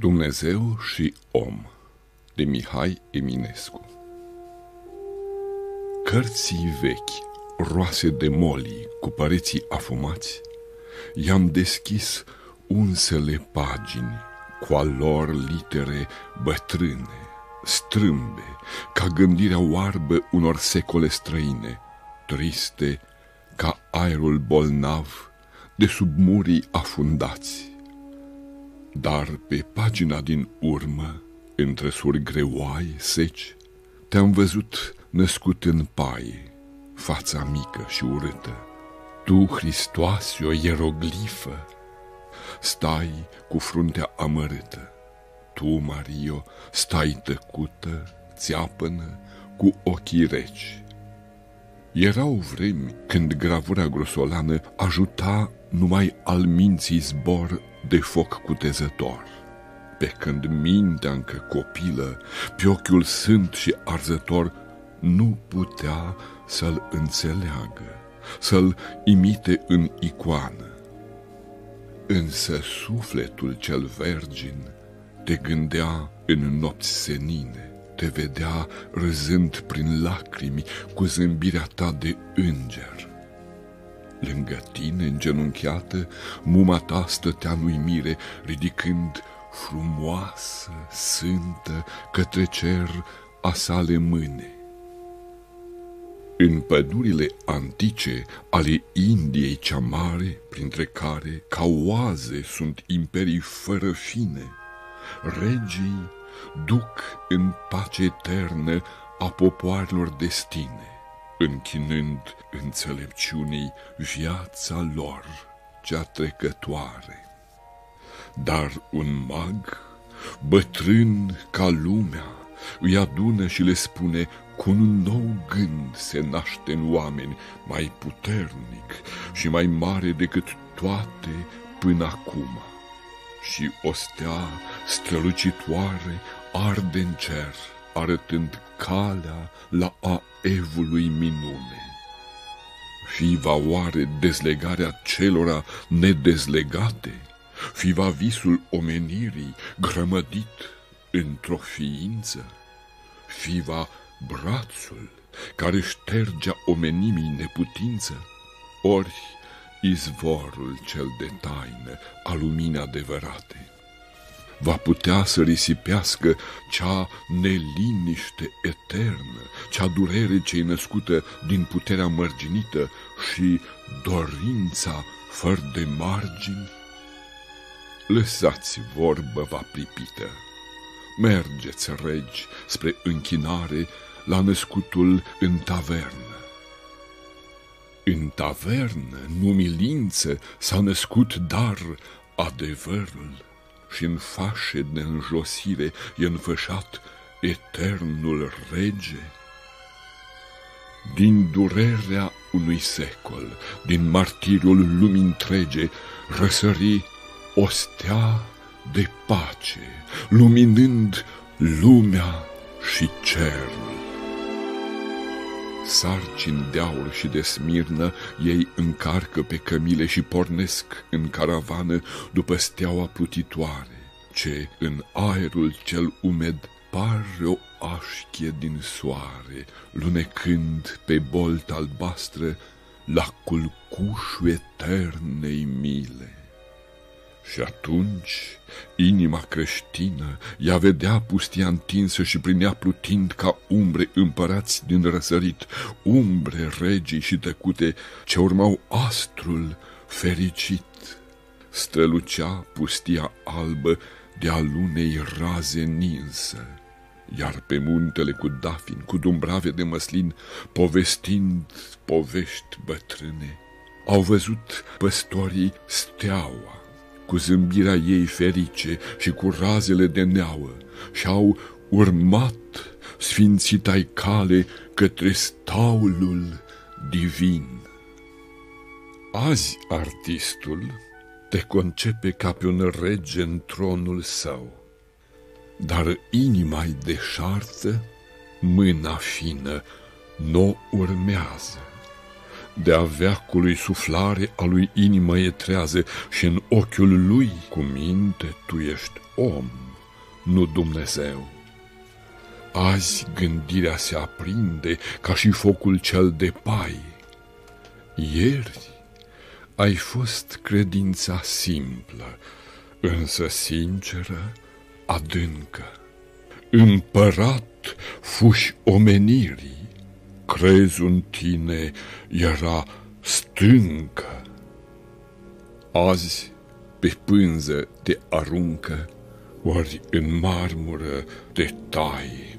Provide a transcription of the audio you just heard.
Dumnezeu și om de Mihai Eminescu. Cărții vechi, roase de molii, cu păreții afumați, I-am deschis unsele pagini, cu al lor litere bătrâne, strâmbe, ca gândirea oarbă unor secole străine, triste ca aerul bolnav de sub murii afundați dar pe pagina din urmă, între suri greoaie, seci, te-am văzut născut în paie, fața mică și urâtă. Tu, Hristoase, o ieroglifă, stai cu fruntea amărâtă. Tu, Mario, stai tăcută, țeapănă, cu ochii reci. Erau vremi când gravura grosolană ajuta numai al minții zbor de foc cutezător. Pe când mintea încă copilă, pe ochiul sânt și arzător, nu putea să-l înțeleagă, să-l imite în icoană. Însă sufletul cel vergin te gândea în nopți senine, te vedea râzând prin lacrimi cu zâmbirea ta de înger Lângă tine, îngenunchiată, muma ta stătea în uimire, ridicând frumoasă, sântă, către cer a sale mâne. În pădurile antice ale Indiei cea mare, printre care, ca oaze, sunt imperii fără fine, regii duc în pace eternă a popoarelor destine închinând înțelepciunii viața lor cea trecătoare. Dar un mag, bătrân ca lumea, îi adună și le spune cu un nou gând se naște în oameni mai puternic și mai mare decât toate până acum. Și o stea strălucitoare arde în cer, arătând calea la a evului minune. Fi va oare dezlegarea celora nedezlegate? Fi va visul omenirii grămădit într-o ființă? Fi va brațul care ștergea omenimii neputință? Ori izvorul cel de taină a luminii adevărate? Va putea să risipească cea neliniște eternă, cea durere ce-i născută din puterea mărginită și dorința fără de margini? Lăsați vorbă va pripită, mergeți, regi, spre închinare la născutul în tavernă. În tavernă, în umilință, s-a născut dar adevărul și în fașe de înjosire e înfășat eternul rege? Din durerea unui secol, din martiriul lumii întrege, răsări o stea de pace, luminând lumea și cerul sarcini de aur și de smirnă, ei încarcă pe cămile și pornesc în caravană după steaua plutitoare, ce în aerul cel umed pare o așchie din soare, lunecând pe bolt albastră la culcușul eternei mile. Și atunci inima creștină ea vedea pustia întinsă și prin ea plutind ca umbre împărați din răsărit, umbre regii și tăcute ce urmau astrul fericit. Strălucea pustia albă de-a lunei raze ninsă, iar pe muntele cu dafin, cu dumbrave de măslin, povestind povești bătrâne, au văzut păstorii steaua cu zâmbirea ei ferice și cu razele de neauă și au urmat sfințitai cale către staulul divin. Azi artistul te concepe ca pe un rege în tronul său, dar inima de deșartă, mâna fină, nu urmează de-a veacului suflare a lui inimă e trează și în ochiul lui cu minte tu ești om. nu Dumnezeu. Azi gândirea se aprinde ca și focul cel de pai. Ieri ai fost credința simplă, însă sinceră, adâncă. Împărat fuși omenirii, crezul în tine era stâncă. Azi pe pânză te aruncă, ori în marmură te tai.